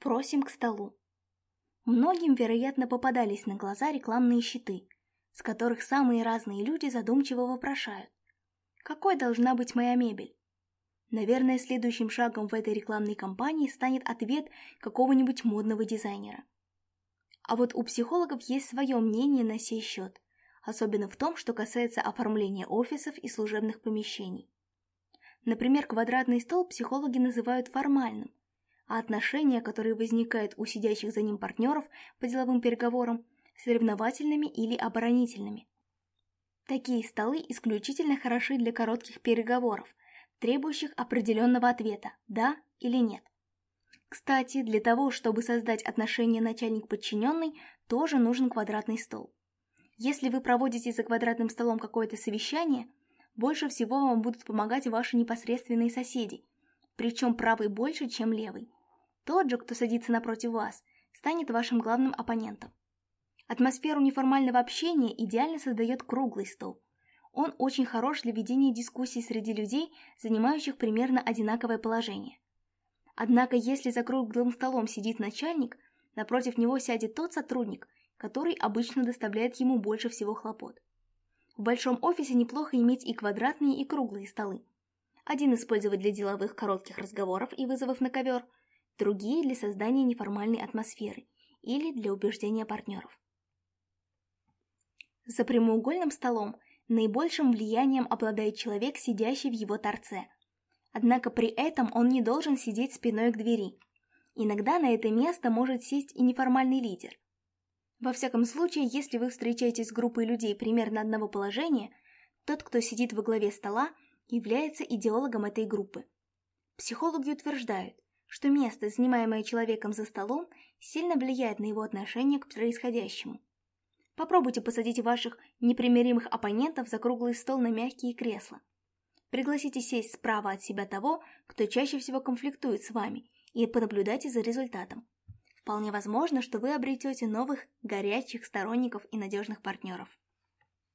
Просим к столу. Многим, вероятно, попадались на глаза рекламные щиты, с которых самые разные люди задумчиво вопрошают. Какой должна быть моя мебель? Наверное, следующим шагом в этой рекламной кампании станет ответ какого-нибудь модного дизайнера. А вот у психологов есть свое мнение на сей счет, особенно в том, что касается оформления офисов и служебных помещений. Например, квадратный стол психологи называют формальным, а отношения, которые возникают у сидящих за ним партнеров по деловым переговорам, соревновательными или оборонительными. Такие столы исключительно хороши для коротких переговоров, требующих определенного ответа «да» или «нет». Кстати, для того, чтобы создать отношение начальник-подчиненный, тоже нужен квадратный стол. Если вы проводите за квадратным столом какое-то совещание, больше всего вам будут помогать ваши непосредственные соседи, причем правый больше, чем левый. Тот же, кто садится напротив вас, станет вашим главным оппонентом. Атмосферу неформального общения идеально создает круглый стол. Он очень хорош для ведения дискуссий среди людей, занимающих примерно одинаковое положение. Однако, если за круглым столом сидит начальник, напротив него сядет тот сотрудник, который обычно доставляет ему больше всего хлопот. В большом офисе неплохо иметь и квадратные, и круглые столы. Один использовать для деловых коротких разговоров и вызовов на ковер – другие для создания неформальной атмосферы или для убеждения партнеров. За прямоугольным столом наибольшим влиянием обладает человек, сидящий в его торце. Однако при этом он не должен сидеть спиной к двери. Иногда на это место может сесть и неформальный лидер. Во всяком случае, если вы встречаетесь с группой людей примерно одного положения, тот, кто сидит во главе стола, является идеологом этой группы. Психологи утверждают, что место, занимаемое человеком за столом, сильно влияет на его отношение к происходящему. Попробуйте посадить ваших непримиримых оппонентов за круглый стол на мягкие кресла. Пригласите сесть справа от себя того, кто чаще всего конфликтует с вами, и понаблюдайте за результатом. Вполне возможно, что вы обретете новых, горячих сторонников и надежных партнеров.